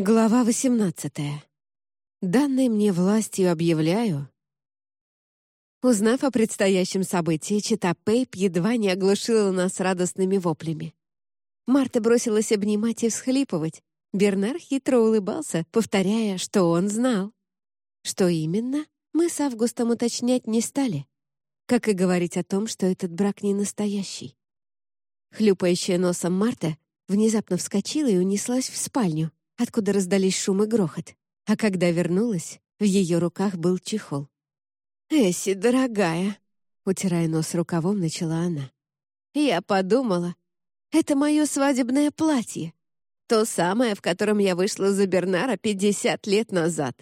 Глава 18. Данной мне властью объявляю. Узнав о предстоящем событии, чита Пейп едва не оглушила нас радостными воплями. Марта бросилась обнимать и всхлипывать. Бернар хитро улыбался, повторяя, что он знал. Что именно, мы с Августом уточнять не стали, как и говорить о том, что этот брак не настоящий. Хлюпающая носом Марта внезапно вскочила и унеслась в спальню, откуда раздались шум и грохот. А когда вернулась, в ее руках был чехол. «Эсси, дорогая!» — утирая нос рукавом, начала она. «Я подумала, это мое свадебное платье. То самое, в котором я вышла за Бернара 50 лет назад».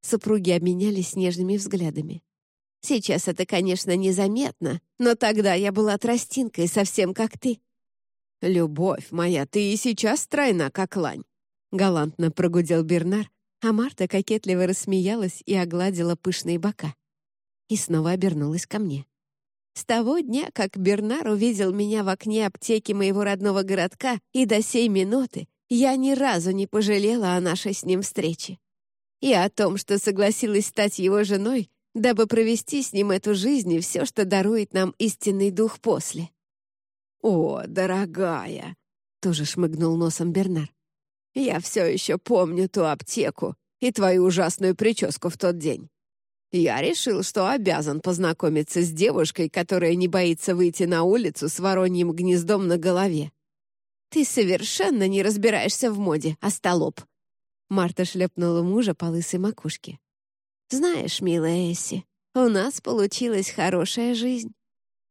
Супруги обменялись нежными взглядами. «Сейчас это, конечно, незаметно, но тогда я была тростинкой, совсем как ты». «Любовь моя, ты и сейчас стройна, как лань. Галантно прогудел Бернар, а Марта кокетливо рассмеялась и огладила пышные бока. И снова обернулась ко мне. С того дня, как Бернар увидел меня в окне аптеки моего родного городка, и до сей минуты я ни разу не пожалела о нашей с ним встрече. И о том, что согласилась стать его женой, дабы провести с ним эту жизнь и все, что дарует нам истинный дух после. «О, дорогая!» — тоже шмыгнул носом Бернар. Я все еще помню ту аптеку и твою ужасную прическу в тот день. Я решил, что обязан познакомиться с девушкой, которая не боится выйти на улицу с вороньим гнездом на голове. Ты совершенно не разбираешься в моде, остолоп. Марта шлепнула мужа по лысой макушке. Знаешь, милая Эсси, у нас получилась хорошая жизнь.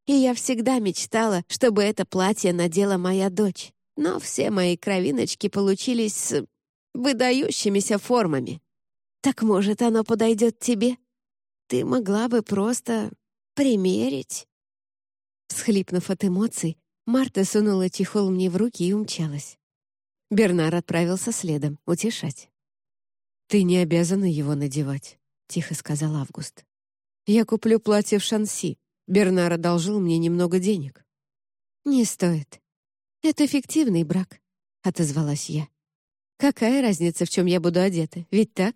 И я всегда мечтала, чтобы это платье надела моя дочь но все мои кровиночки получились выдающимися формами. Так, может, оно подойдет тебе? Ты могла бы просто примерить». Схлипнув от эмоций, Марта сунула чехол мне в руки и умчалась. Бернар отправился следом, утешать. «Ты не обязана его надевать», — тихо сказал Август. «Я куплю платье в Шанси. Бернар одолжил мне немного денег». «Не стоит. «Это фиктивный брак», — отозвалась я. «Какая разница, в чем я буду одета, ведь так?»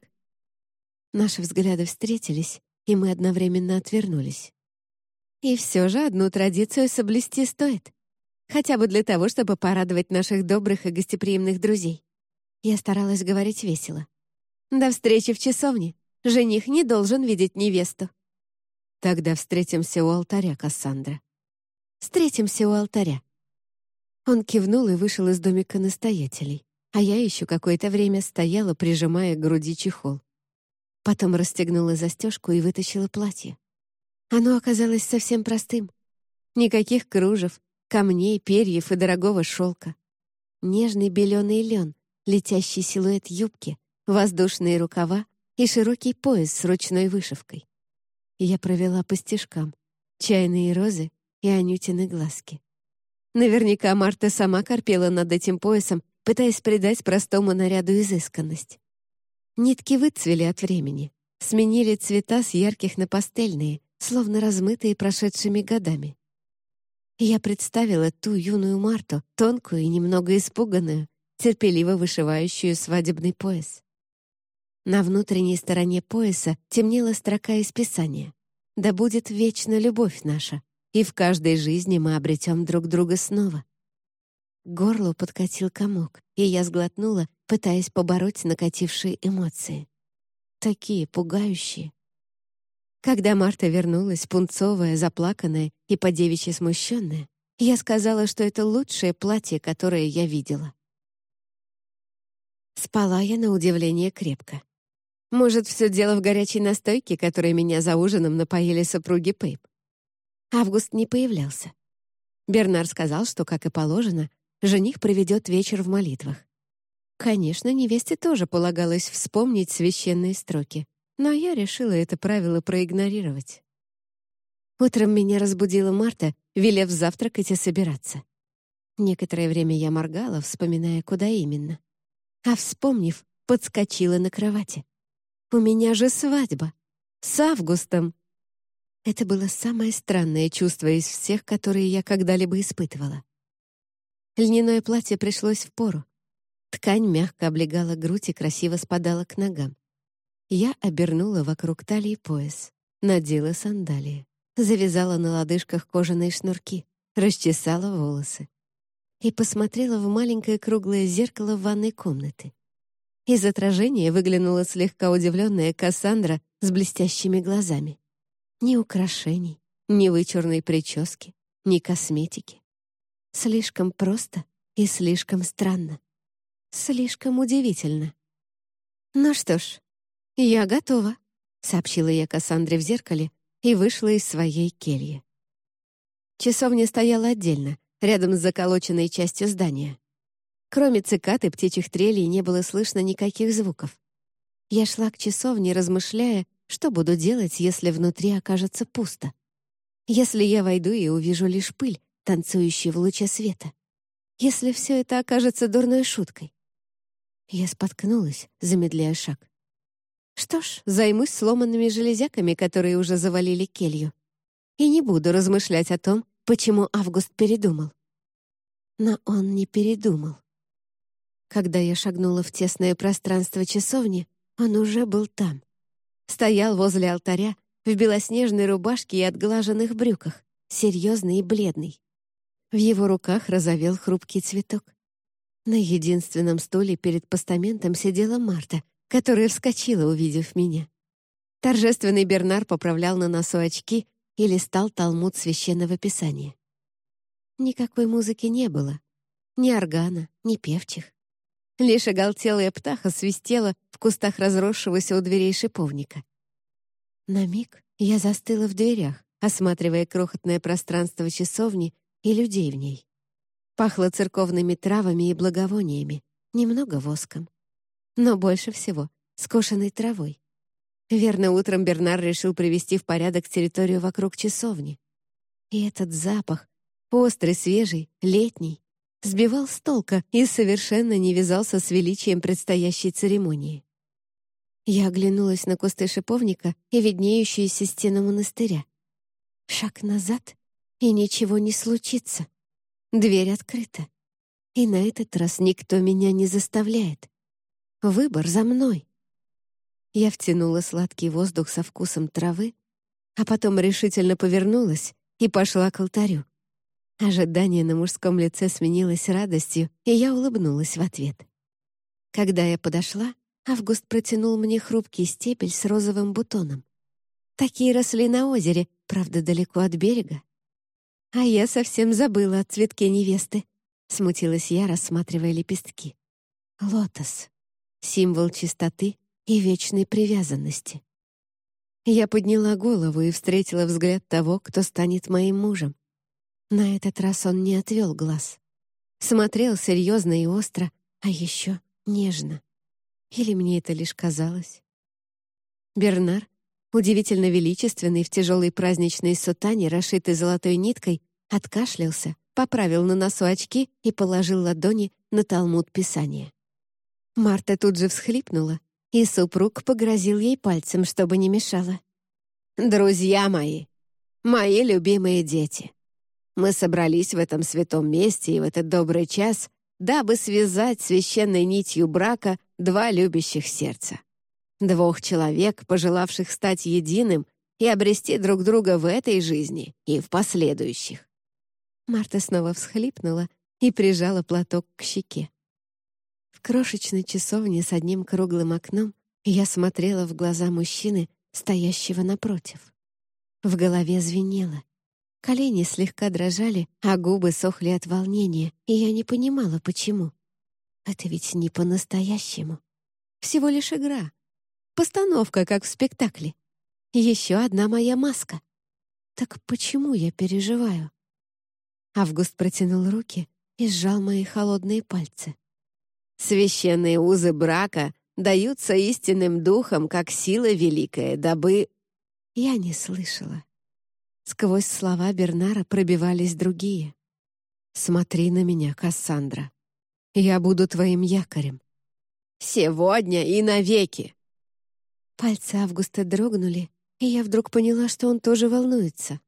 Наши взгляды встретились, и мы одновременно отвернулись. И все же одну традицию соблюсти стоит. Хотя бы для того, чтобы порадовать наших добрых и гостеприимных друзей. Я старалась говорить весело. «До встречи в часовне. Жених не должен видеть невесту». «Тогда встретимся у алтаря, Кассандра». «Встретимся у алтаря», он кивнул и вышел из домика настоятелей, а я еще какое-то время стояла, прижимая к груди чехол. Потом расстегнула застежку и вытащила платье. Оно оказалось совсем простым. Никаких кружев, камней, перьев и дорогого шелка. Нежный беленый лен, летящий силуэт юбки, воздушные рукава и широкий пояс с ручной вышивкой. Я провела по стежкам, чайные розы и анютины глазки. Наверняка Марта сама корпела над этим поясом, пытаясь придать простому наряду изысканность. Нитки выцвели от времени, сменили цвета с ярких на пастельные, словно размытые прошедшими годами. Я представила ту юную Марту, тонкую и немного испуганную, терпеливо вышивающую свадебный пояс. На внутренней стороне пояса темнела строка из Писания «Да будет вечна любовь наша, и в каждой жизни мы обретем друг друга снова. Горло подкатил комок, и я сглотнула, пытаясь побороть накатившие эмоции. Такие пугающие. Когда Марта вернулась, пунцовая, заплаканная и по-девичьи смущенная, я сказала, что это лучшее платье, которое я видела. Спала я на удивление крепко. Может, все дело в горячей настойке, которой меня за ужином напоили супруги Пейп. Август не появлялся. Бернар сказал, что, как и положено, жених проведет вечер в молитвах. Конечно, невесте тоже полагалось вспомнить священные строки, но я решила это правило проигнорировать. Утром меня разбудила Марта, велев завтракать и собираться. Некоторое время я моргала, вспоминая, куда именно. А вспомнив, подскочила на кровати. «У меня же свадьба! С Августом!» Это было самое странное чувство из всех, которые я когда-либо испытывала. Льняное платье пришлось в пору. Ткань мягко облегала грудь и красиво спадала к ногам. Я обернула вокруг талии пояс, надела сандалии, завязала на лодыжках кожаные шнурки, расчесала волосы и посмотрела в маленькое круглое зеркало в ванной комнаты. Из отражения выглянула слегка удивленная Кассандра с блестящими глазами. Ни украшений, ни вычурной прически, ни косметики. Слишком просто и слишком странно. Слишком удивительно. «Ну что ж, я готова», — сообщила я Кассандре в зеркале и вышла из своей кельи. Часовня стояла отдельно, рядом с заколоченной частью здания. Кроме цикад и птичьих трелей не было слышно никаких звуков. Я шла к часовне, размышляя, что буду делать, если внутри окажется пусто. Если я войду и увижу лишь пыль, танцующую в луче света. Если все это окажется дурной шуткой. Я споткнулась, замедляя шаг. Что ж, займусь сломанными железяками, которые уже завалили келью. И не буду размышлять о том, почему Август передумал. Но он не передумал. Когда я шагнула в тесное пространство часовни, он уже был там. Стоял возле алтаря в белоснежной рубашке и отглаженных брюках, серьезный и бледный. В его руках разовел хрупкий цветок. На единственном стуле перед постаментом сидела Марта, которая вскочила, увидев меня. Торжественный Бернар поправлял на носу очки и листал талмуд священного писания. Никакой музыки не было. Ни органа, ни певчих. Лишь оголтелая птаха свистела в кустах разросшегося у дверей шиповника. На миг я застыла в дверях, осматривая крохотное пространство часовни и людей в ней. Пахло церковными травами и благовониями, немного воском. Но больше всего — скошенной травой. Верно, утром Бернар решил привести в порядок территорию вокруг часовни. И этот запах, острый, свежий, летний, сбивал с толка и совершенно не вязался с величием предстоящей церемонии. Я оглянулась на кусты шиповника и виднеющуюся стену монастыря. Шаг назад, и ничего не случится. Дверь открыта. И на этот раз никто меня не заставляет. Выбор за мной. Я втянула сладкий воздух со вкусом травы, а потом решительно повернулась и пошла к алтарю. Ожидание на мужском лице сменилось радостью, и я улыбнулась в ответ. Когда я подошла, Август протянул мне хрупкий стебель с розовым бутоном. Такие росли на озере, правда, далеко от берега. «А я совсем забыла о цветке невесты», — смутилась я, рассматривая лепестки. «Лотос. Символ чистоты и вечной привязанности». Я подняла голову и встретила взгляд того, кто станет моим мужем. На этот раз он не отвел глаз. Смотрел серьезно и остро, а еще нежно. Или мне это лишь казалось? Бернар, удивительно величественный в тяжелой праздничной сутане, расшитой золотой ниткой, откашлялся, поправил на носу очки и положил ладони на талмуд Писания. Марта тут же всхлипнула, и супруг погрозил ей пальцем, чтобы не мешало. «Друзья мои, мои любимые дети, мы собрались в этом святом месте и в этот добрый час, дабы связать священной нитью брака два любящих сердца. Двух человек, пожелавших стать единым и обрести друг друга в этой жизни и в последующих. Марта снова всхлипнула и прижала платок к щеке. В крошечной часовне с одним круглым окном я смотрела в глаза мужчины, стоящего напротив. В голове звенело. Колени слегка дрожали, а губы сохли от волнения, и я не понимала, почему. Это ведь не по-настоящему. Всего лишь игра. Постановка, как в спектакле. Еще одна моя маска. Так почему я переживаю? Август протянул руки и сжал мои холодные пальцы. «Священные узы брака даются истинным духом, как сила великая, дабы...» Я не слышала. Сквозь слова Бернара пробивались другие. «Смотри на меня, Кассандра. Я буду твоим якорем. Сегодня и навеки!» Пальцы Августа дрогнули, и я вдруг поняла, что он тоже волнуется.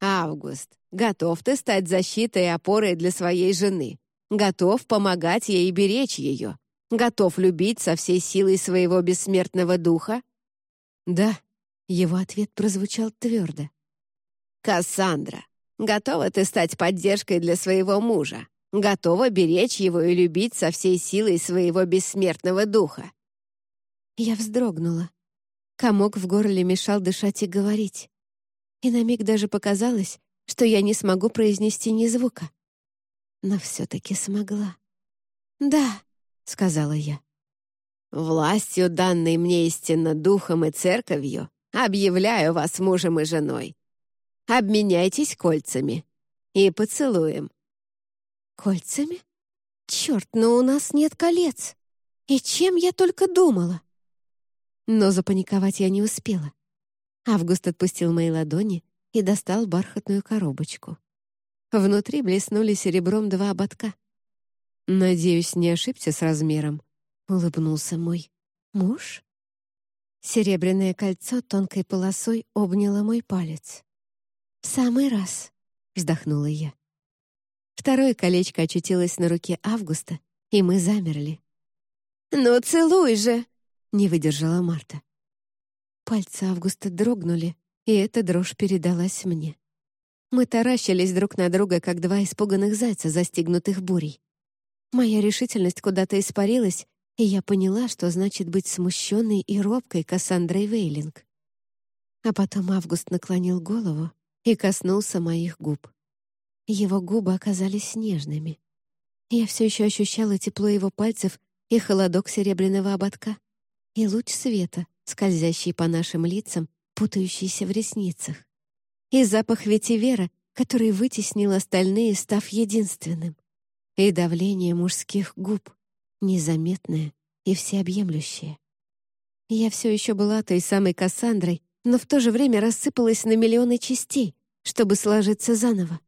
«Август, готов ты стать защитой и опорой для своей жены? готов помогать ей и беречь ее, готов любить со всей силой своего бессмертного духа?» «Да», — его ответ прозвучал твердо. «Кассандра, готова ты стать поддержкой для своего мужа, готова беречь его и любить со всей силой своего бессмертного духа?» Я вздрогнула. Комок в горле мешал дышать и говорить. И на миг даже показалось, что я не смогу произнести ни звука. Но все-таки смогла. «Да», — сказала я. «Властью, данной мне истинно духом и церковью, объявляю вас мужем и женой. Обменяйтесь кольцами и поцелуем». «Кольцами? Черт, но у нас нет колец! И чем я только думала!» Но запаниковать я не успела. Август отпустил мои ладони и достал бархатную коробочку. Внутри блеснули серебром два ободка. «Надеюсь, не ошибся с размером», — улыбнулся мой муж. Серебряное кольцо тонкой полосой обняло мой палец. «В самый раз», — вздохнула я. Второе колечко очутилось на руке Августа, и мы замерли. «Ну, целуй же!» не выдержала Марта. Пальцы Августа дрогнули, и эта дрожь передалась мне. Мы таращились друг на друга, как два испуганных зайца, застигнутых бурей. Моя решительность куда-то испарилась, и я поняла, что значит быть смущенной и робкой Кассандрой Вейлинг. А потом Август наклонил голову и коснулся моих губ. Его губы оказались нежными. Я все еще ощущала тепло его пальцев и холодок серебряного ободка и луч света, скользящий по нашим лицам, путающийся в ресницах, и запах ветивера, который вытеснил остальные, став единственным, и давление мужских губ, незаметное и всеобъемлющее. Я все еще была той самой Кассандрой, но в то же время рассыпалась на миллионы частей, чтобы сложиться заново.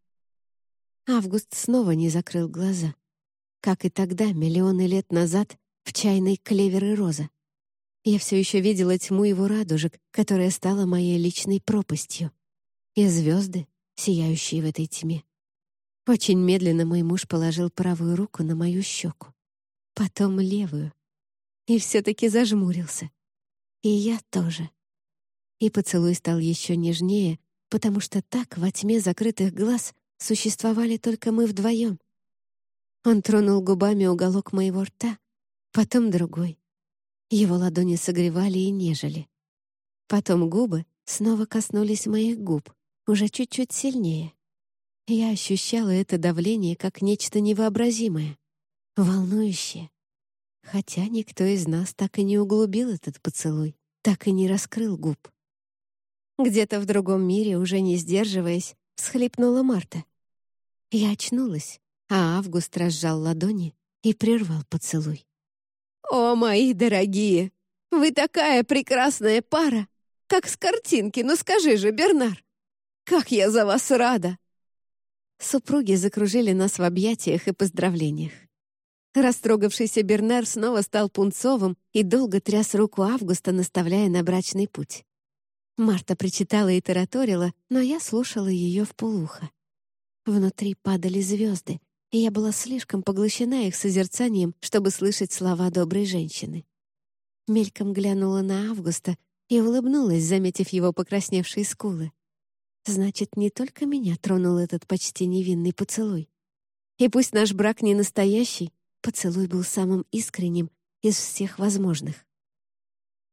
Август снова не закрыл глаза. Как и тогда, миллионы лет назад, в чайной клевер и роза. Я все еще видела тьму его радужек, которая стала моей личной пропастью. И звезды, сияющие в этой тьме. Очень медленно мой муж положил правую руку на мою щеку, потом левую. И все-таки зажмурился. И я тоже. И поцелуй стал еще нежнее, потому что так во тьме закрытых глаз существовали только мы вдвоем. Он тронул губами уголок моего рта, потом другой, его ладони согревали и нежели. Потом губы снова коснулись моих губ, уже чуть-чуть сильнее. Я ощущала это давление как нечто невообразимое, волнующее. Хотя никто из нас так и не углубил этот поцелуй, так и не раскрыл губ. Где-то в другом мире, уже не сдерживаясь, всхлипнула Марта. Я очнулась, а Август разжал ладони и прервал поцелуй. «О, мои дорогие! Вы такая прекрасная пара! Как с картинки, ну скажи же, Бернар! Как я за вас рада!» Супруги закружили нас в объятиях и поздравлениях. Растрогавшийся Бернар снова стал пунцовым и долго тряс руку Августа, наставляя на брачный путь. Марта причитала и тараторила, но я слушала ее в полухо. Внутри падали звезды, и я была слишком поглощена их созерцанием, чтобы слышать слова доброй женщины. Мельком глянула на Августа и улыбнулась, заметив его покрасневшие скулы. Значит, не только меня тронул этот почти невинный поцелуй. И пусть наш брак не настоящий, поцелуй был самым искренним из всех возможных.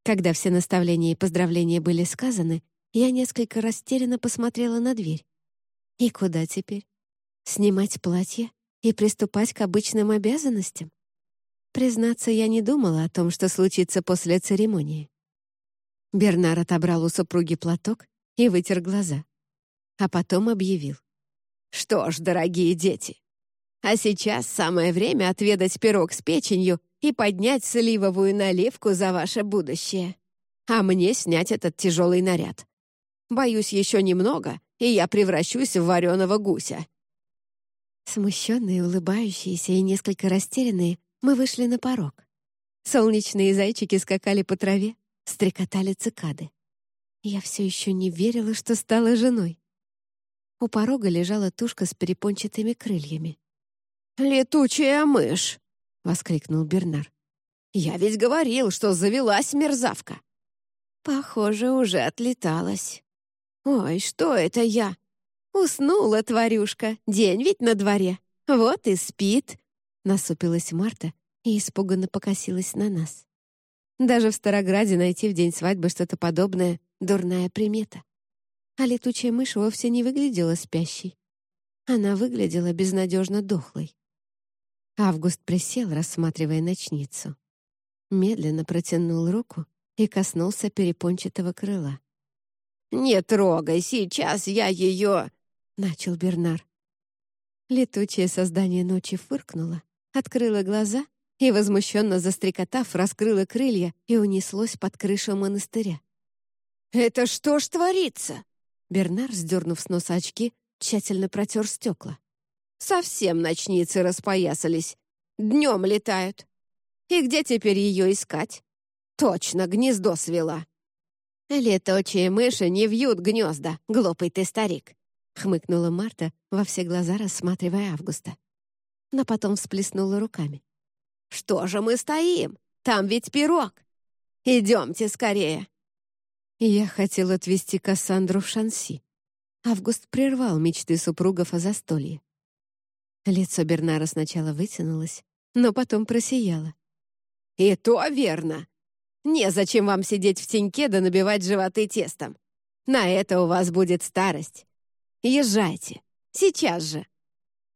Когда все наставления и поздравления были сказаны, я несколько растерянно посмотрела на дверь. И куда теперь? Снимать платье и приступать к обычным обязанностям? Признаться, я не думала о том, что случится после церемонии. Бернар отобрал у супруги платок и вытер глаза. А потом объявил. «Что ж, дорогие дети, а сейчас самое время отведать пирог с печенью и поднять сливовую наливку за ваше будущее. А мне снять этот тяжелый наряд. Боюсь, еще немного, и я превращусь в вареного гуся. Смущенные, улыбающиеся и несколько растерянные, мы вышли на порог. Солнечные зайчики скакали по траве, стрекотали цикады. Я все еще не верила, что стала женой. У порога лежала тушка с перепончатыми крыльями. «Летучая мышь!» — воскликнул Бернар. «Я ведь говорил, что завелась мерзавка!» «Похоже, уже отлеталась. Ой, что это я? Уснула тварюшка, день ведь на дворе. Вот и спит!» Насупилась Марта и испуганно покосилась на нас. Даже в Старограде найти в день свадьбы что-то подобное — дурная примета. А летучая мышь вовсе не выглядела спящей. Она выглядела безнадежно дохлой. Август присел, рассматривая ночницу. Медленно протянул руку и коснулся перепончатого крыла. «Не трогай, сейчас я ее...» — начал Бернар. Летучее создание ночи фыркнуло, открыло глаза и, возмущенно застрекотав, раскрыло крылья и унеслось под крышу монастыря. «Это что ж творится?» Бернар, сдернув с носа очки, тщательно протер стекла. «Совсем ночницы распоясались. Днем летают. И где теперь ее искать? Точно, гнездо свела». «Летучие мыши не вьют гнезда, глупый ты старик», — хмыкнула Марта, во все глаза рассматривая Августа. Но потом всплеснула руками. «Что же мы стоим? Там ведь пирог! Идемте скорее!» Я хотел отвезти Кассандру в Шанси. Август прервал мечты супругов о застолье. Лицо Бернара сначала вытянулось, но потом просияло. «И то верно! Незачем вам сидеть в теньке да набивать животы тестом. На это у вас будет старость. Езжайте. Сейчас же.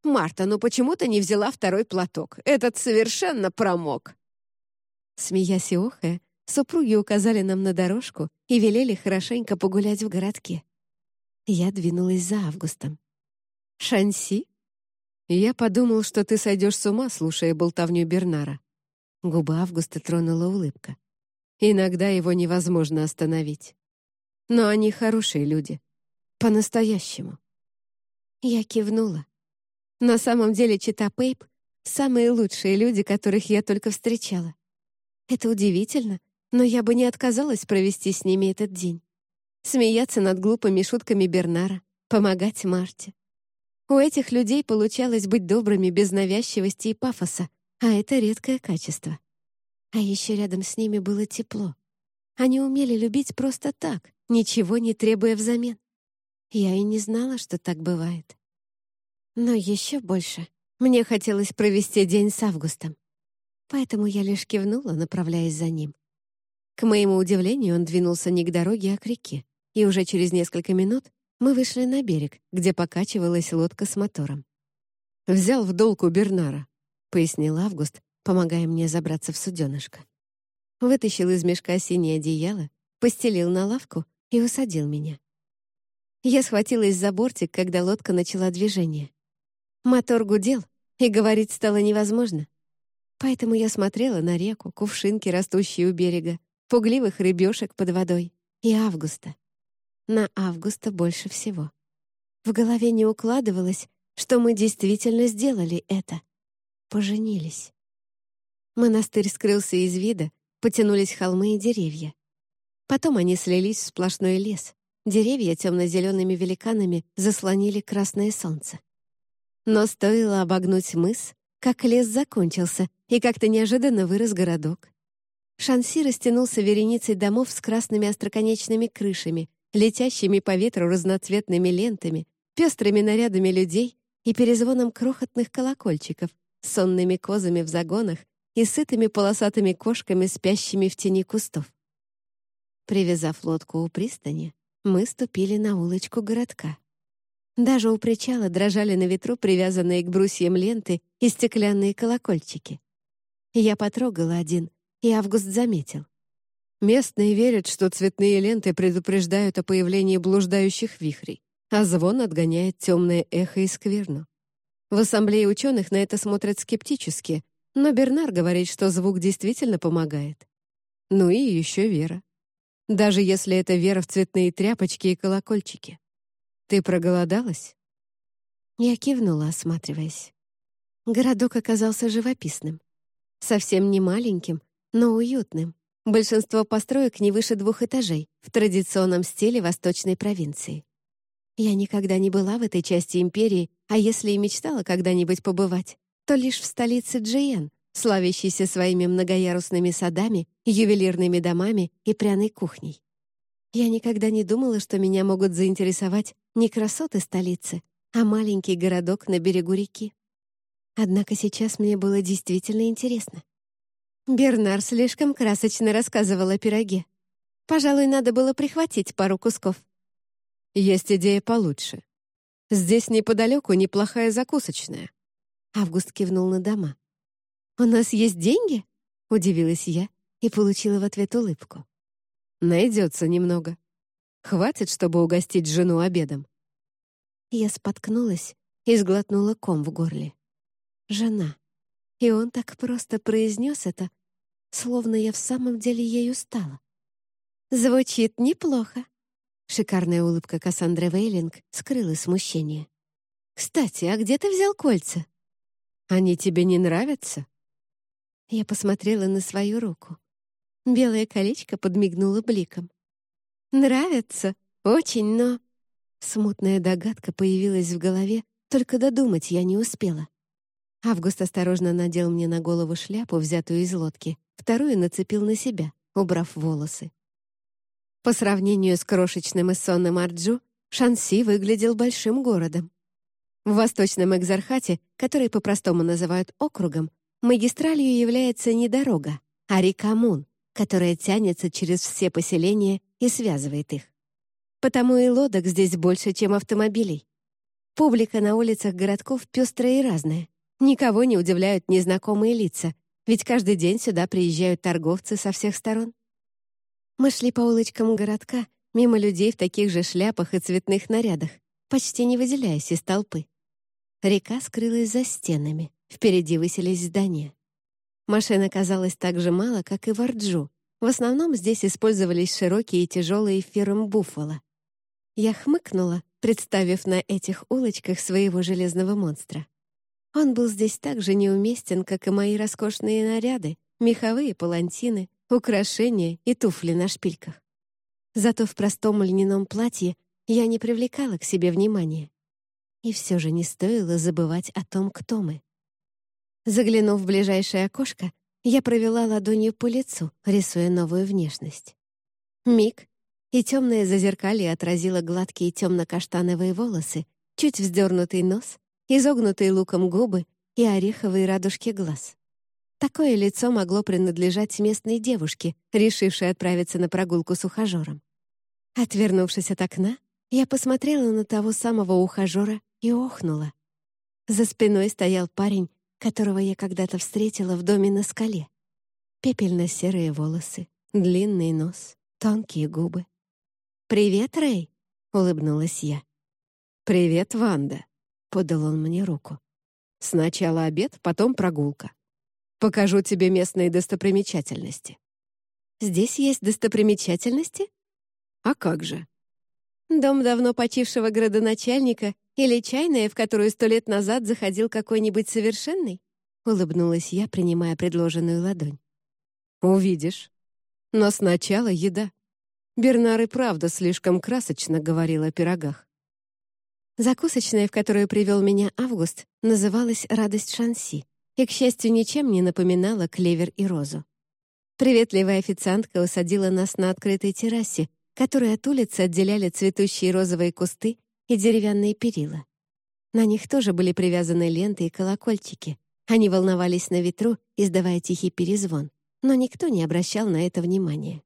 Марта, ну почему ты не взяла второй платок? Этот совершенно промок. Смеясь и охая, супруги указали нам на дорожку и велели хорошенько погулять в городке. Я двинулась за Августом. «Шанси?» Я подумал, что ты сойдешь с ума, слушая болтовню Бернара. Губы Августа тронула улыбка. Иногда его невозможно остановить. Но они хорошие люди. По-настоящему. Я кивнула. На самом деле Чита Пейп — самые лучшие люди, которых я только встречала. Это удивительно, но я бы не отказалась провести с ними этот день. Смеяться над глупыми шутками Бернара, помогать Марте. У этих людей получалось быть добрыми без навязчивости и пафоса, а это редкое качество. А еще рядом с ними было тепло. Они умели любить просто так, ничего не требуя взамен. Я и не знала, что так бывает. Но еще больше мне хотелось провести день с Августом. Поэтому я лишь кивнула, направляясь за ним. К моему удивлению, он двинулся не к дороге, а к реке. И уже через несколько минут мы вышли на берег, где покачивалась лодка с мотором. «Взял в долг у Бернара», — пояснил Август, помогая мне забраться в суденышко. Вытащил из мешка синее одеяло, постелил на лавку и усадил меня. Я схватилась за бортик, когда лодка начала движение. Мотор гудел, и говорить стало невозможно. Поэтому я смотрела на реку, кувшинки, растущие у берега, пугливых рыбешек под водой и Августа. На Августа больше всего. В голове не укладывалось, что мы действительно сделали это. Поженились. Монастырь скрылся из вида, потянулись холмы и деревья. Потом они слились в сплошной лес. Деревья темно-зелеными великанами заслонили красное солнце. Но стоило обогнуть мыс, как лес закончился, и как-то неожиданно вырос городок. Шанси растянулся вереницей домов с красными остроконечными крышами, летящими по ветру разноцветными лентами, пестрыми нарядами людей и перезвоном крохотных колокольчиков, сонными козами в загонах и сытыми полосатыми кошками, спящими в тени кустов. Привязав лодку у пристани, мы ступили на улочку городка. Даже у причала дрожали на ветру привязанные к брусьям ленты и стеклянные колокольчики. Я потрогала один, и Август заметил. Местные верят, что цветные ленты предупреждают о появлении блуждающих вихрей, а звон отгоняет темное эхо и скверну. В ассамблее ученых на это смотрят скептически, но Бернар говорит, что звук действительно помогает. Ну и еще вера даже если это вера в цветные тряпочки и колокольчики. Ты проголодалась?» Я кивнула, осматриваясь. Городок оказался живописным. Совсем не маленьким, но уютным. Большинство построек не выше двух этажей, в традиционном стиле восточной провинции. Я никогда не была в этой части империи, а если и мечтала когда-нибудь побывать, то лишь в столице Джиен, славящейся своими многоярусными садами, ювелирными домами и пряной кухней. Я никогда не думала, что меня могут заинтересовать не красоты столицы, а маленький городок на берегу реки. Однако сейчас мне было действительно интересно. Бернар слишком красочно рассказывал о пироге. Пожалуй, надо было прихватить пару кусков. Есть идея получше. Здесь неподалеку неплохая закусочная. Август кивнул на дома. «У нас есть деньги?» — удивилась я и получила в ответ улыбку. «Найдется немного. Хватит, чтобы угостить жену обедом». Я споткнулась и сглотнула ком в горле. «Жена». И он так просто произнес это, словно я в самом деле ею стала. «Звучит неплохо». Шикарная улыбка Кассандры Вейлинг скрыла смущение. «Кстати, а где ты взял кольца?» «Они тебе не нравятся?» Я посмотрела на свою руку. Белое колечко подмигнуло бликом. «Нравится? Очень, но...» Смутная догадка появилась в голове, только додумать я не успела. Август осторожно надел мне на голову шляпу, взятую из лодки, вторую нацепил на себя, убрав волосы. По сравнению с крошечным и сонным Арджу, Шанси выглядел большим городом. В Восточном Экзархате, который по-простому называют округом, магистралью является не дорога, а река Мун, которая тянется через все поселения и связывает их. Потому и лодок здесь больше, чем автомобилей. Публика на улицах городков пестрая и разная. Никого не удивляют незнакомые лица, ведь каждый день сюда приезжают торговцы со всех сторон. Мы шли по улочкам городка, мимо людей в таких же шляпах и цветных нарядах, почти не выделяясь из толпы. Река скрылась за стенами, впереди высились здания. Машин оказалось так же мало, как и в Арджу. В основном здесь использовались широкие и тяжелые фирм Буффало. Я хмыкнула, представив на этих улочках своего железного монстра. Он был здесь так же неуместен, как и мои роскошные наряды, меховые палантины, украшения и туфли на шпильках. Зато в простом льняном платье я не привлекала к себе внимания. И все же не стоило забывать о том, кто мы. Заглянув в ближайшее окошко, я провела ладонью по лицу, рисуя новую внешность. Миг, и темное зазеркалье отразило гладкие темно-каштановые волосы, чуть вздернутый нос, изогнутые луком губы и ореховые радужки глаз. Такое лицо могло принадлежать местной девушке, решившей отправиться на прогулку с ухажером. Отвернувшись от окна, я посмотрела на того самого ухажера и охнула. За спиной стоял парень, которого я когда-то встретила в доме на скале. Пепельно-серые волосы, длинный нос, тонкие губы. «Привет, Рэй!» — улыбнулась я. «Привет, Ванда!» — подал он мне руку. «Сначала обед, потом прогулка. Покажу тебе местные достопримечательности». «Здесь есть достопримечательности?» «А как же?» Дом давно почившего градоначальника или чайная, в которую сто лет назад заходил какой-нибудь совершенный?» — улыбнулась я, принимая предложенную ладонь. «Увидишь. Но сначала еда». Бернар и правда слишком красочно говорил о пирогах. Закусочная, в которую привел меня Август, называлась «Радость Шанси» и, к счастью, ничем не напоминала клевер и розу. Приветливая официантка усадила нас на открытой террасе, которые от улицы отделяли цветущие розовые кусты и деревянные перила. На них тоже были привязаны ленты и колокольчики. Они волновались на ветру, издавая тихий перезвон, но никто не обращал на это внимания.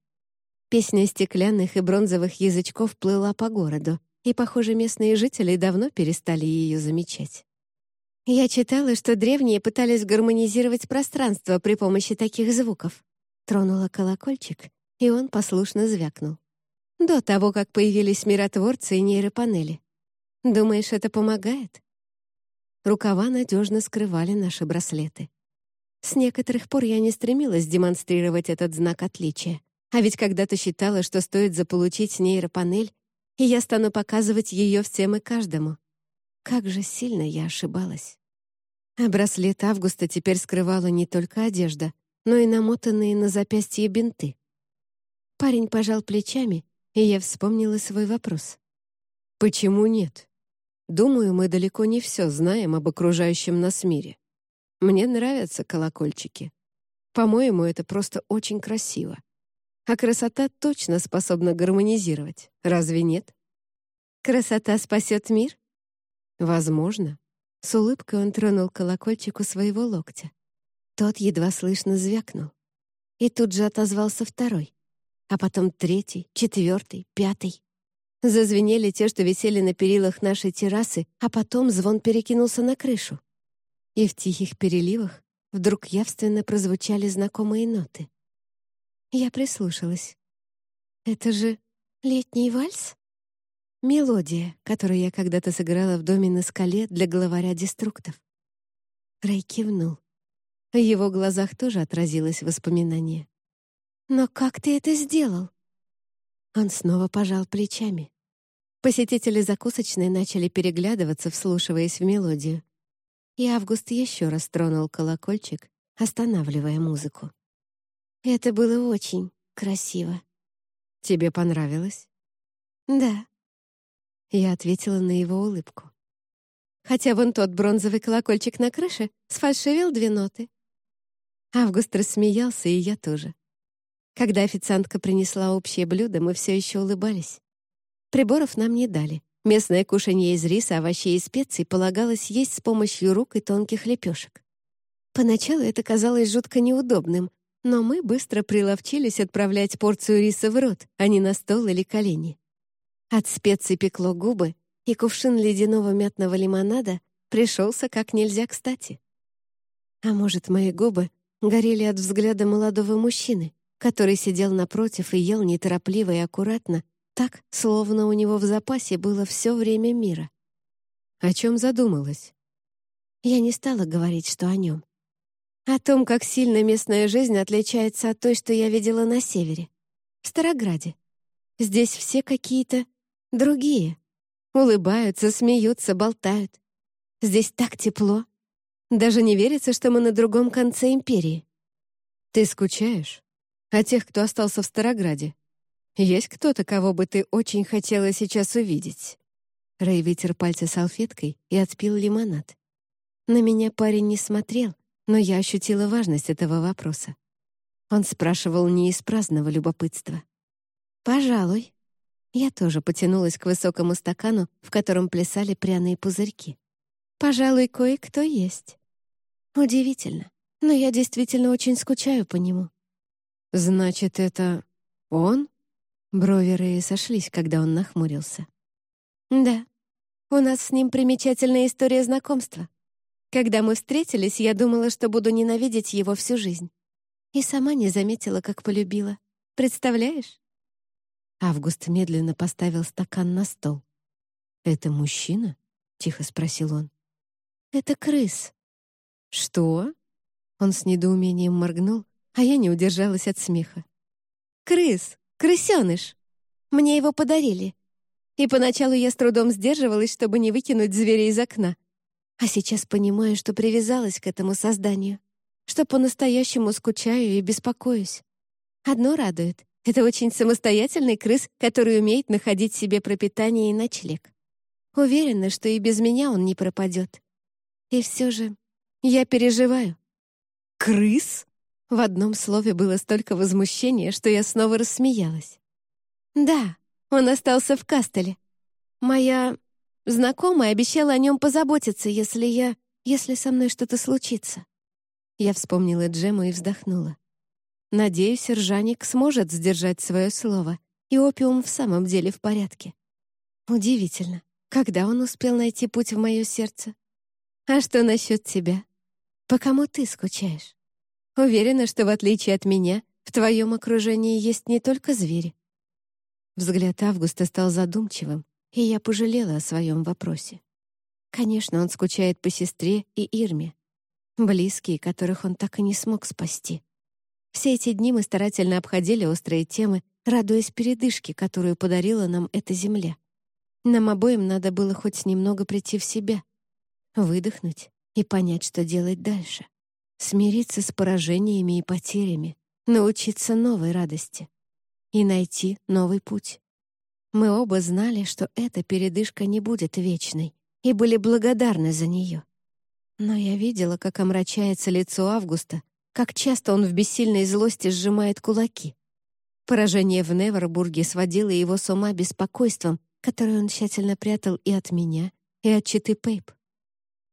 Песня стеклянных и бронзовых язычков плыла по городу, и, похоже, местные жители давно перестали ее замечать. Я читала, что древние пытались гармонизировать пространство при помощи таких звуков. Тронула колокольчик, и он послушно звякнул. До того, как появились миротворцы и нейропанели. Думаешь, это помогает? Рукава надежно скрывали наши браслеты. С некоторых пор я не стремилась демонстрировать этот знак отличия. А ведь когда-то считала, что стоит заполучить нейропанель, и я стану показывать ее всем и каждому. Как же сильно я ошибалась. А браслет Августа теперь скрывала не только одежда, но и намотанные на запястье бинты. Парень пожал плечами и я вспомнила свой вопрос. «Почему нет? Думаю, мы далеко не все знаем об окружающем нас мире. Мне нравятся колокольчики. По-моему, это просто очень красиво. А красота точно способна гармонизировать. Разве нет? Красота спасет мир? Возможно. С улыбкой он тронул колокольчик у своего локтя. Тот едва слышно звякнул. И тут же отозвался второй. А потом третий, четвертый, пятый. Зазвенели те, что висели на перилах нашей террасы, а потом звон перекинулся на крышу. И в тихих переливах вдруг явственно прозвучали знакомые ноты. Я прислушалась. «Это же летний вальс?» Мелодия, которую я когда-то сыграла в доме на скале для главаря деструктов. Рэй кивнул. В его глазах тоже отразилось воспоминание. «Но как ты это сделал?» Он снова пожал плечами. Посетители закусочной начали переглядываться, вслушиваясь в мелодию. И Август еще раз тронул колокольчик, останавливая музыку. «Это было очень красиво». «Тебе понравилось?» «Да», я ответила на его улыбку. Хотя вон тот бронзовый колокольчик на крыше сфальшивил две ноты. Август рассмеялся, и я тоже. Когда официантка принесла общее блюдо, мы все еще улыбались. Приборов нам не дали. Местное кушанье из риса, овощей и специй полагалось есть с помощью рук и тонких лепешек. Поначалу это казалось жутко неудобным, но мы быстро приловчились отправлять порцию риса в рот, а не на стол или колени. От специй пекло губы, и кувшин ледяного мятного лимонада пришелся как нельзя кстати. А может, мои губы горели от взгляда молодого мужчины, который сидел напротив и ел неторопливо и аккуратно, так, словно у него в запасе было все время мира. О чем задумалась? Я не стала говорить, что о нем. О том, как сильно местная жизнь отличается от той, что я видела на севере, в Старограде. Здесь все какие-то Другие. Улыбаются, смеются, болтают. Здесь так тепло. Даже не верится, что мы на другом конце империи. Ты скучаешь? О тех, кто остался в Старограде? Есть кто-то, кого бы ты очень хотела сейчас увидеть?» Рэй вытер пальцы салфеткой и отпил лимонад. На меня парень не смотрел, но я ощутила важность этого вопроса. Он спрашивал не из праздного любопытства. «Пожалуй», я тоже потянулась к высокому стакану, в котором плясали пряные пузырьки. Пожалуй, кое-кто есть. Удивительно, но я действительно очень скучаю по нему. Значит, это он? Брови Рэя сошлись, когда он нахмурился. Да, у нас с ним примечательная история знакомства. Когда мы встретились, я думала, что буду ненавидеть его всю жизнь. И сама не заметила, как полюбила. Представляешь? Август медленно поставил стакан на стол. «Это мужчина?» — тихо спросил он. «Это крыс». «Что?» Он с недоумением моргнул, а я не удержалась от смеха. «Крыс! Крысёныш! Мне его подарили. И поначалу я с трудом сдерживалась, чтобы не выкинуть зверя из окна. А сейчас понимаю, что привязалась к этому созданию, что по-настоящему скучаю и беспокоюсь. Одно радует. Это очень самостоятельный крыс, который умеет находить себе пропитание и ночлег. Уверена, что и без меня он не пропадет. И все же я переживаю. «Крыс?» В одном слове было столько возмущения, что я снова рассмеялась. «Да, он остался в Кастеле. Моя знакомая обещала о нем позаботиться, если я... если со мной что-то случится». Я вспомнила Джему и вздохнула. Надеюсь, Ржаник сможет сдержать свое слово, и опиум в самом деле в порядке. Удивительно, когда он успел найти путь в мое сердце? А что насчет тебя? По кому ты скучаешь? Уверена, что в отличие от меня, в твоем окружении есть не только звери. Взгляд Августа стал задумчивым, и я пожалела о своем вопросе. Конечно, он скучает по сестре и Ирме, близкие, которых он так и не смог спасти. Все эти дни мы старательно обходили острые темы, радуясь передышке, которую подарила нам эта земля. Нам обоим надо было хоть немного прийти в себя, выдохнуть и понять, что делать дальше. Смириться с поражениями и потерями, научиться новой радости и найти новый путь. Мы оба знали, что эта передышка не будет вечной, и были благодарны за нее. Но я видела, как омрачается лицо Августа, как часто он в бессильной злости сжимает кулаки. Поражение в Невербурге сводило его с ума беспокойством, которое он тщательно прятал и от меня, и от Читы Пейп.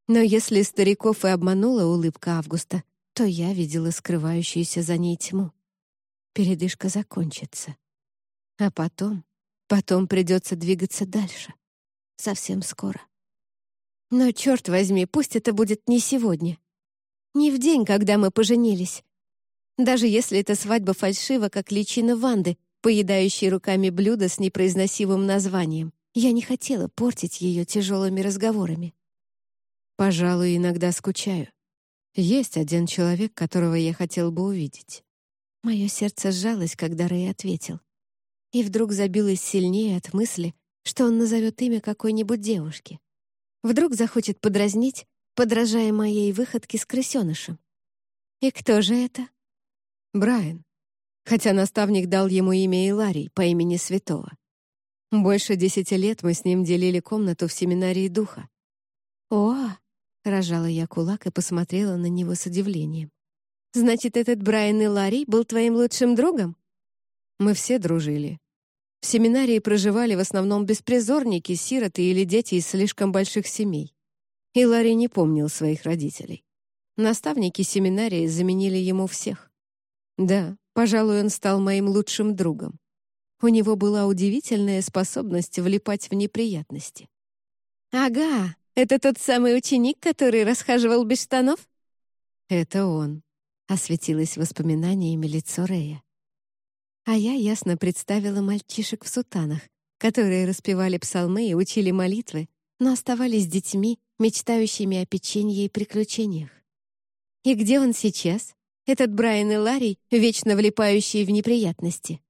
Но если стариков и обманула улыбка Августа, то я видела скрывающуюся за ней тьму. Передышка закончится. А потом, потом придется двигаться дальше. Совсем скоро. Но, черт возьми, пусть это будет не сегодня. Не в день, когда мы поженились. Даже если эта свадьба фальшива, как личина Ванды, поедающей руками блюдо с непроизносимым названием. Я не хотела портить ее тяжелыми разговорами. Пожалуй, иногда скучаю. Есть один человек, которого я хотел бы увидеть. Мое сердце сжалось, когда Рэй ответил. И вдруг забилось сильнее от мысли, что он назовет имя какой-нибудь девушки. Вдруг захочет подразнить, подражая моей выходке с крысенышем. И кто же это? Брайан. Хотя наставник дал ему имя Иларий по имени святого. Больше десяти лет мы с ним делили комнату в семинарии духа. «О!» — рожала я кулак и посмотрела на него с удивлением. «Значит, этот Брайан Иларий был твоим лучшим другом?» Мы все дружили. В семинарии проживали в основном беспризорники, сироты или дети из слишком больших семей. И Ларри не помнил своих родителей. Наставники семинарии заменили ему всех. Да, пожалуй, он стал моим лучшим другом. У него была удивительная способность влипать в неприятности. «Ага, это тот самый ученик, который расхаживал без штанов?» «Это он», — осветилось воспоминаниями лицо Рея. А я ясно представила мальчишек в сутанах, которые распевали псалмы и учили молитвы, но оставались детьми, мечтающими о печенье и приключениях. И где он сейчас? Этот Брайан и Ларри, вечно влипающие в неприятности.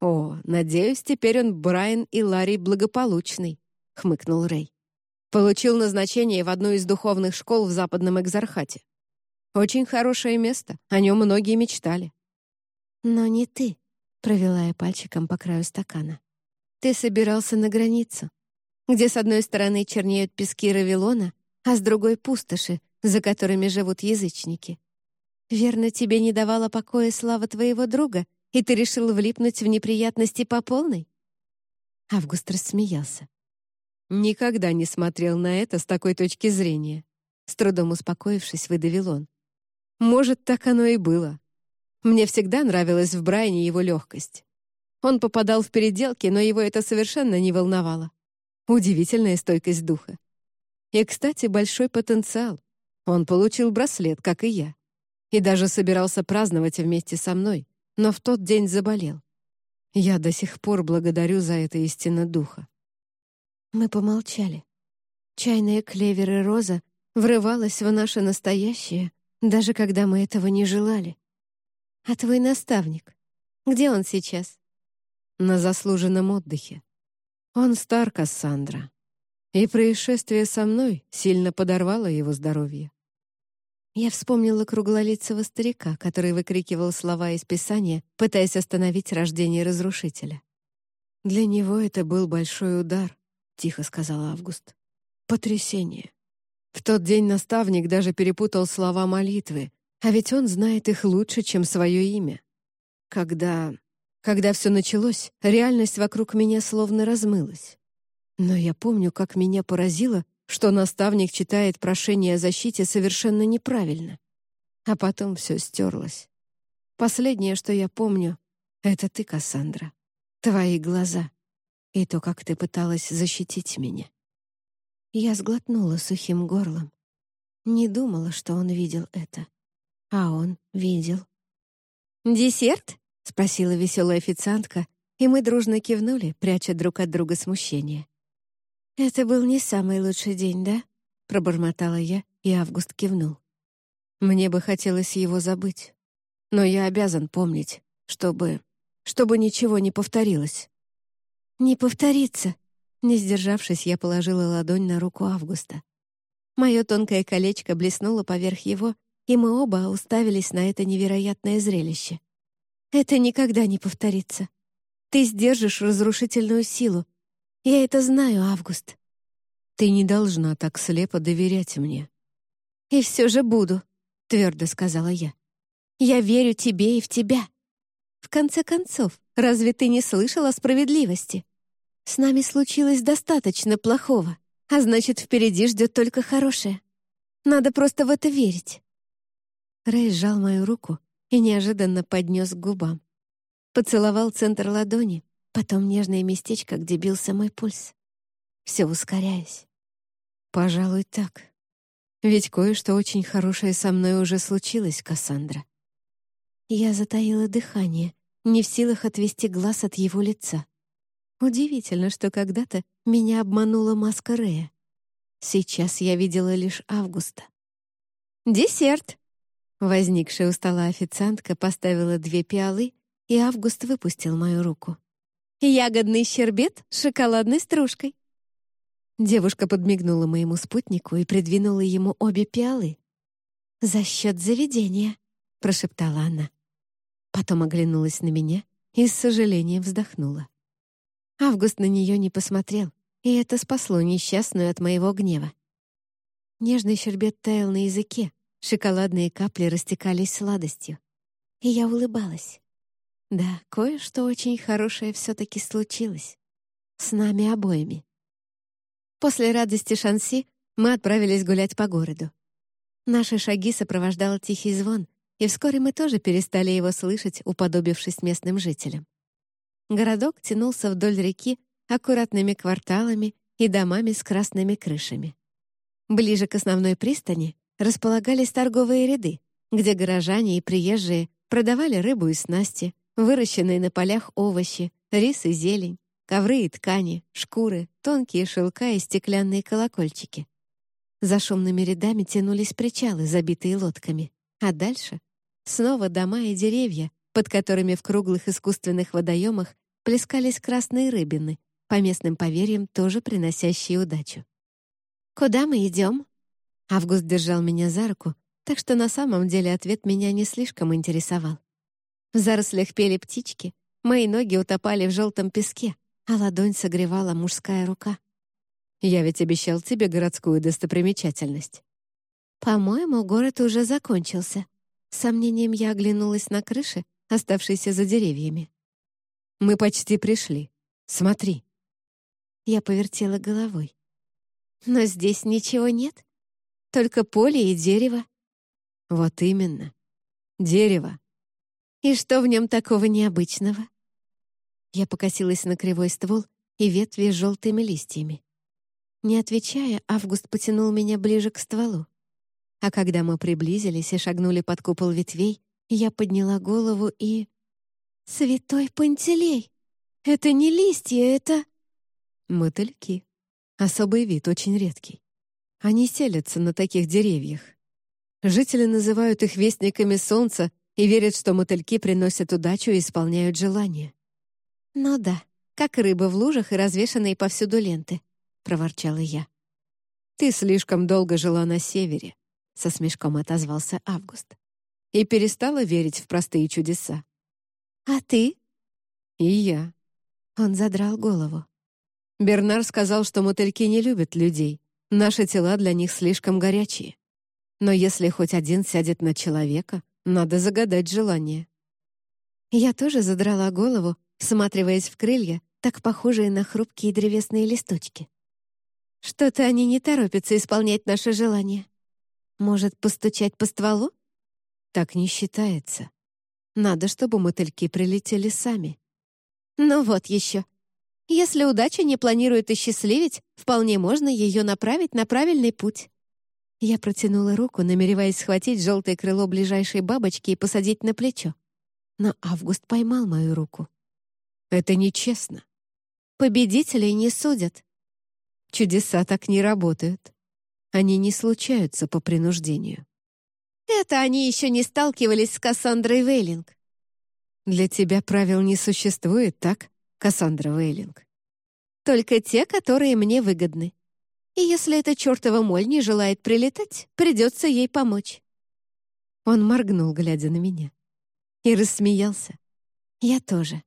«О, надеюсь, теперь он Брайан и Ларри благополучный», — хмыкнул Рэй. «Получил назначение в одну из духовных школ в Западном Экзархате. Очень хорошее место, о нем многие мечтали». «Но не ты», — провела я пальчиком по краю стакана. «Ты собирался на границу, где с одной стороны чернеют пески Равилона, а с другой — пустоши, за которыми живут язычники. Верно, тебе не давала покоя слава твоего друга, и ты решил влипнуть в неприятности по полной?» Август рассмеялся. «Никогда не смотрел на это с такой точки зрения», с трудом успокоившись, выдавил он. «Может, так оно и было. Мне всегда нравилась в Брайане его легкость. Он попадал в переделки, но его это совершенно не волновало. Удивительная стойкость духа. И, кстати, большой потенциал. Он получил браслет, как и я. И даже собирался праздновать вместе со мной, но в тот день заболел. Я до сих пор благодарю за это истинно духа. Мы помолчали. Чайная клевер и роза врывалась в наше настоящее, даже когда мы этого не желали. А твой наставник? Где он сейчас? На заслуженном отдыхе. Он стар, Кассандра. И происшествие со мной сильно подорвало его здоровье. Я вспомнила круглолицего старика, который выкрикивал слова из Писания, пытаясь остановить рождение разрушителя. «Для него это был большой удар», — тихо сказал Август. «Потрясение. В тот день наставник даже перепутал слова молитвы, а ведь он знает их лучше, чем свое имя. Когда когда все началось, реальность вокруг меня словно размылась. Но я помню, как меня поразило, что наставник читает прошение о защите совершенно неправильно. А потом все стерлось. Последнее, что я помню, — это ты, Кассандра. Твои глаза. И то, как ты пыталась защитить меня. Я сглотнула сухим горлом. Не думала, что он видел это. А он видел. «Десерт?» — спросила веселая официантка, и мы дружно кивнули, пряча друг от друга смущение. «Это был не самый лучший день, да?» — пробормотала я, и Август кивнул. «Мне бы хотелось его забыть, но я обязан помнить, чтобы... чтобы ничего не повторилось». «Не повторится!» Не сдержавшись, я положила ладонь на руку Августа. Мое тонкое колечко блеснуло поверх его, и мы оба уставились на это невероятное зрелище. Это никогда не повторится. Ты сдержишь разрушительную силу. Я это знаю, Август. Ты не должна так слепо доверять мне. «И все же буду», — твердо сказала я. «Я верю тебе и в тебя. В конце концов, разве ты не слышал о справедливости? С нами случилось достаточно плохого, а значит, впереди ждет только хорошее. Надо просто в это верить». Рэй сжал мою руку и неожиданно поднес к губам. Поцеловал центр ладони, потом нежное местечко, где бился мой пульс. Все ускоряясь. Пожалуй, так. Ведь кое-что очень хорошее со мной уже случилось, Кассандра. Я затаила дыхание, не в силах отвести глаз от его лица. Удивительно, что когда-то меня обманула маска Рея. Сейчас я видела лишь Августа. «Десерт!» Возникшая у стола официантка поставила две пиалы, и Август выпустил мою руку. «Ягодный щербет с шоколадной стружкой». Девушка подмигнула моему спутнику и придвинула ему обе пиалы. «За счет заведения», — прошептала она. Потом оглянулась на меня и с сожалением вздохнула. Август на нее не посмотрел, и это спасло несчастную от моего гнева. Нежный щербет таял на языке, шоколадные капли растекались сладостью. И я улыбалась. Да, кое-что очень хорошее все-таки случилось. С нами обоими. После радости Шанси мы отправились гулять по городу. Наши шаги сопровождал тихий звон, и вскоре мы тоже перестали его слышать, уподобившись местным жителям. Городок тянулся вдоль реки аккуратными кварталами и домами с красными крышами. Ближе к основной пристани располагались торговые ряды, где горожане и приезжие продавали рыбу и снасти, выращенные на полях овощи, рис и зелень, ковры и ткани, шкуры, тонкие шелка и стеклянные колокольчики. За шумными рядами тянулись причалы, забитые лодками, а дальше — снова дома и деревья, под которыми в круглых искусственных водоемах плескались красные рыбины, по местным поверьям тоже приносящие удачу. «Куда мы идем?» Август держал меня за руку, так что на самом деле ответ меня не слишком интересовал. В зарослях пели птички, мои ноги утопали в желтом песке, а ладонь согревала мужская рука. «Я ведь обещал тебе городскую достопримечательность». «По-моему, город уже закончился». С сомнением я оглянулась на крыши, оставшиеся за деревьями. «Мы почти пришли. Смотри». Я повертела головой. «Но здесь ничего нет. Только поле и дерево». «Вот именно. Дерево». «И что в нем такого необычного?» Я покосилась на кривой ствол и ветви с желтыми листьями. Не отвечая, Август потянул меня ближе к стволу. А когда мы приблизились и шагнули под купол ветвей, я подняла голову и... «Святой Пантелей! Это не листья, это...» «Мотыльки. Особый вид, очень редкий. Они селятся на таких деревьях. Жители называют их вестниками солнца и верят, что мотыльки приносят удачу и исполняют желания». «Ну да, как рыбы в лужах и развешанные повсюду ленты», — проворчала я. «Ты слишком долго жила на севере», — со смешком отозвался Август. «И перестала верить в простые чудеса. «А ты?» «И я». Он задрал голову. Бернар сказал, что мотыльки не любят людей. Наши тела для них слишком горячие. Но если хоть один сядет на человека, надо загадать желание. Я тоже задрала голову, всматриваясь в крылья, так похожие на хрупкие древесные листочки. Что-то они не торопятся исполнять наше желание. Может, постучать по стволу? Так не считается. Надо, чтобы мотыльки прилетели сами. Ну вот еще. Если удача не планирует осчастливить, вполне можно ее направить на правильный путь. Я протянула руку, намереваясь схватить желтое крыло ближайшей бабочки и посадить на плечо. Но Август поймал мою руку. «Это нечестно. Победителей не судят». Чудеса так не работают. Они не случаются по принуждению. Это они еще не сталкивались с Кассандрой Вейлинг. Для тебя правил не существует, так, Кассандра Вейлинг? Только те, которые мне выгодны. И если эта чертова моль не желает прилетать, придется ей помочь. Он моргнул, глядя на меня. И рассмеялся. Я тоже.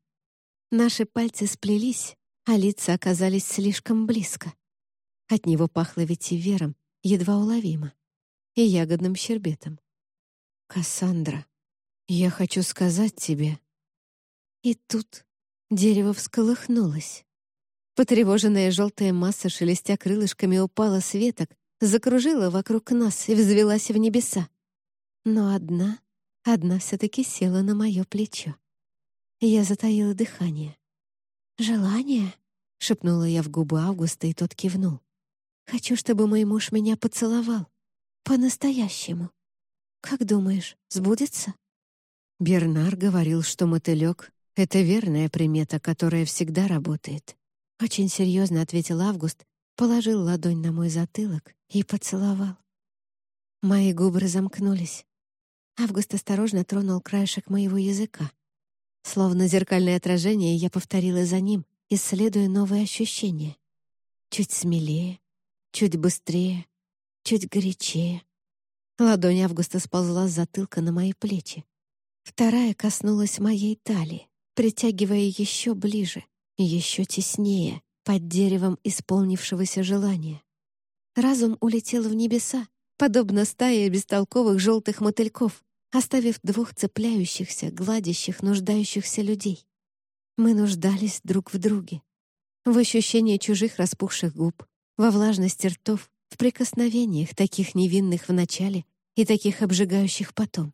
Наши пальцы сплелись, а лица оказались слишком близко. От него пахло ветивером, едва уловимо. и ягодным щербетом. «Кассандра, я хочу сказать тебе...» И тут дерево всколыхнулось. Потревоженная желтая масса, шелестя крылышками, упала с веток, закружила вокруг нас и взвелась в небеса. Но одна, одна все-таки села на мое плечо. Я затаила дыхание. «Желание?» — шепнула я в губы Августа, и тот кивнул. «Хочу, чтобы мой муж меня поцеловал. По-настоящему. Как думаешь, сбудется?» Бернар говорил, что мотылек — это верная примета, которая всегда работает. Очень серьезно ответил Август, положил ладонь на мой затылок и поцеловал. Мои губы разомкнулись. Август осторожно тронул краешек моего языка. Словно зеркальное отражение, я повторила за ним, исследуя новые ощущения. Чуть смелее, чуть быстрее, чуть горячее. Ладонь Августа сползла с затылка на мои плечи. Вторая коснулась моей талии, притягивая еще ближе, еще теснее, под деревом исполнившегося желания. Разум улетел в небеса, подобно стае бестолковых желтых мотыльков, оставив двух цепляющихся, гладящих, нуждающихся людей. Мы нуждались друг в друге. В ощущении чужих распухших губ, во влажности ртов, в прикосновениях, таких невинных в начале и таких обжигающих потом.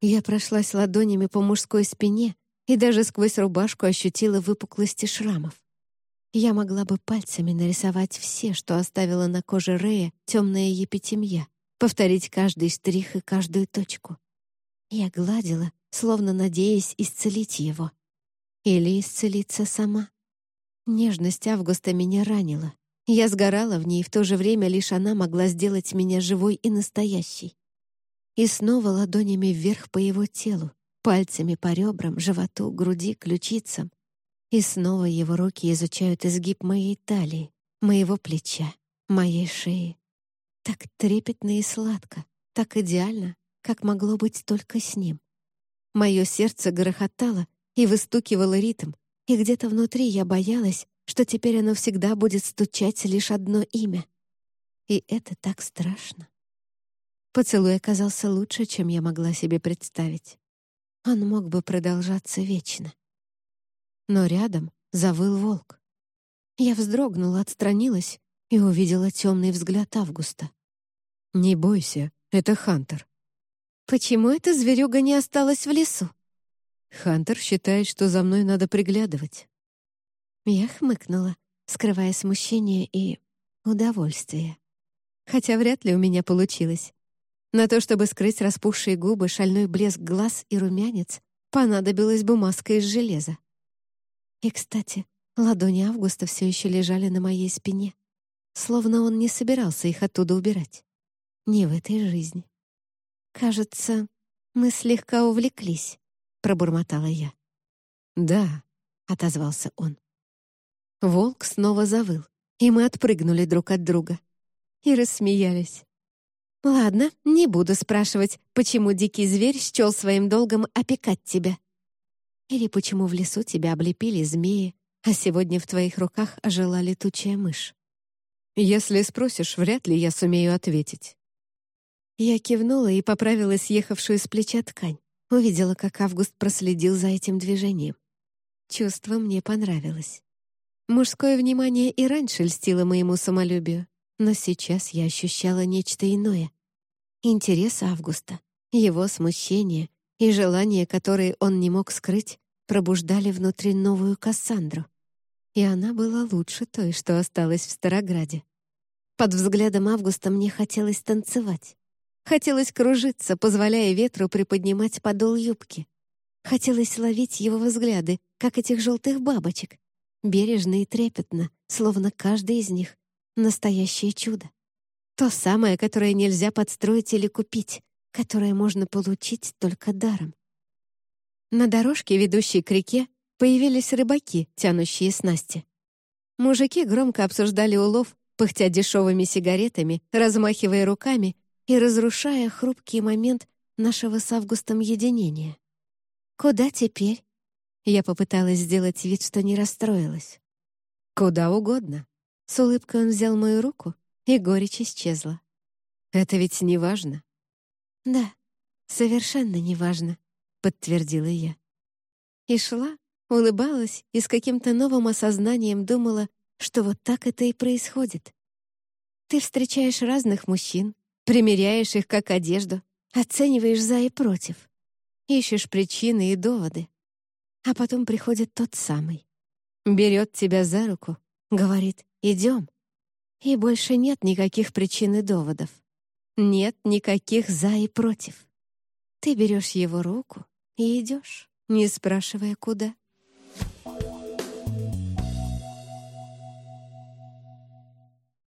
Я прошлась ладонями по мужской спине и даже сквозь рубашку ощутила выпуклости шрамов. Я могла бы пальцами нарисовать все, что оставила на коже Рея темная епитемья, повторить каждый штрих и каждую точку. Я гладила, словно надеясь исцелить его. Или исцелиться сама. Нежность Августа меня ранила. Я сгорала в ней, в то же время лишь она могла сделать меня живой и настоящей. И снова ладонями вверх по его телу, пальцами по ребрам, животу, груди, ключицам. И снова его руки изучают изгиб моей талии, моего плеча, моей шеи. Так трепетно и сладко, так идеально, как могло быть только с ним. Мое сердце грохотало и выстукивало ритм, и где-то внутри я боялась, что теперь оно всегда будет стучать лишь одно имя. И это так страшно. Поцелуй оказался лучше, чем я могла себе представить. Он мог бы продолжаться вечно. Но рядом завыл волк. Я вздрогнула, отстранилась и увидела темный взгляд Августа. «Не бойся, это Хантер», Почему эта зверюга не осталась в лесу? Хантер считает, что за мной надо приглядывать. Я хмыкнула, скрывая смущение и удовольствие. Хотя вряд ли у меня получилось. На то, чтобы скрыть распухшие губы, шальной блеск глаз и румянец, понадобилась бы маска из железа. И, кстати, ладони Августа все еще лежали на моей спине, словно он не собирался их оттуда убирать. Не в этой жизни. «Кажется, мы слегка увлеклись», — пробормотала я. «Да», — отозвался он. Волк снова завыл, и мы отпрыгнули друг от друга. И рассмеялись. «Ладно, не буду спрашивать, почему дикий зверь счел своим долгом опекать тебя. Или почему в лесу тебя облепили змеи, а сегодня в твоих руках ожила летучая мышь. Если спросишь, вряд ли я сумею ответить. Я кивнула и поправила съехавшую с плеча ткань. Увидела, как Август проследил за этим движением. Чувство мне понравилось. Мужское внимание и раньше льстило моему самолюбию, но сейчас я ощущала нечто иное. Интерес Августа, его смущение и желание, которые он не мог скрыть, пробуждали внутри новую Кассандру. И она была лучше той, что осталась в Старограде. Под взглядом Августа мне хотелось танцевать. Хотелось кружиться, позволяя ветру приподнимать подол юбки. Хотелось ловить его взгляды, как этих желтых бабочек. Бережно и трепетно, словно каждый из них — настоящее чудо. То самое, которое нельзя подстроить или купить, которое можно получить только даром. На дорожке, ведущей к реке, появились рыбаки, тянущие снасти. Мужики громко обсуждали улов, пыхтя дешевыми сигаретами, размахивая руками и разрушая хрупкий момент нашего с Августом единения. «Куда теперь?» Я попыталась сделать вид, что не расстроилась. «Куда угодно». С улыбкой он взял мою руку, и горечь исчезла. Это ведь не важно. Да, совершенно не важно, подтвердила я. И шла, улыбалась и с каким-то новым осознанием думала, что вот так это и происходит. Ты встречаешь разных мужчин, примеряешь их как одежду, оцениваешь за и против, ищешь причины и доводы. А потом приходит тот самый. Берет тебя за руку, говорит «идем». И больше нет никаких причин и доводов. Нет никаких «за» и «против». Ты берешь его руку и идешь, не спрашивая, куда.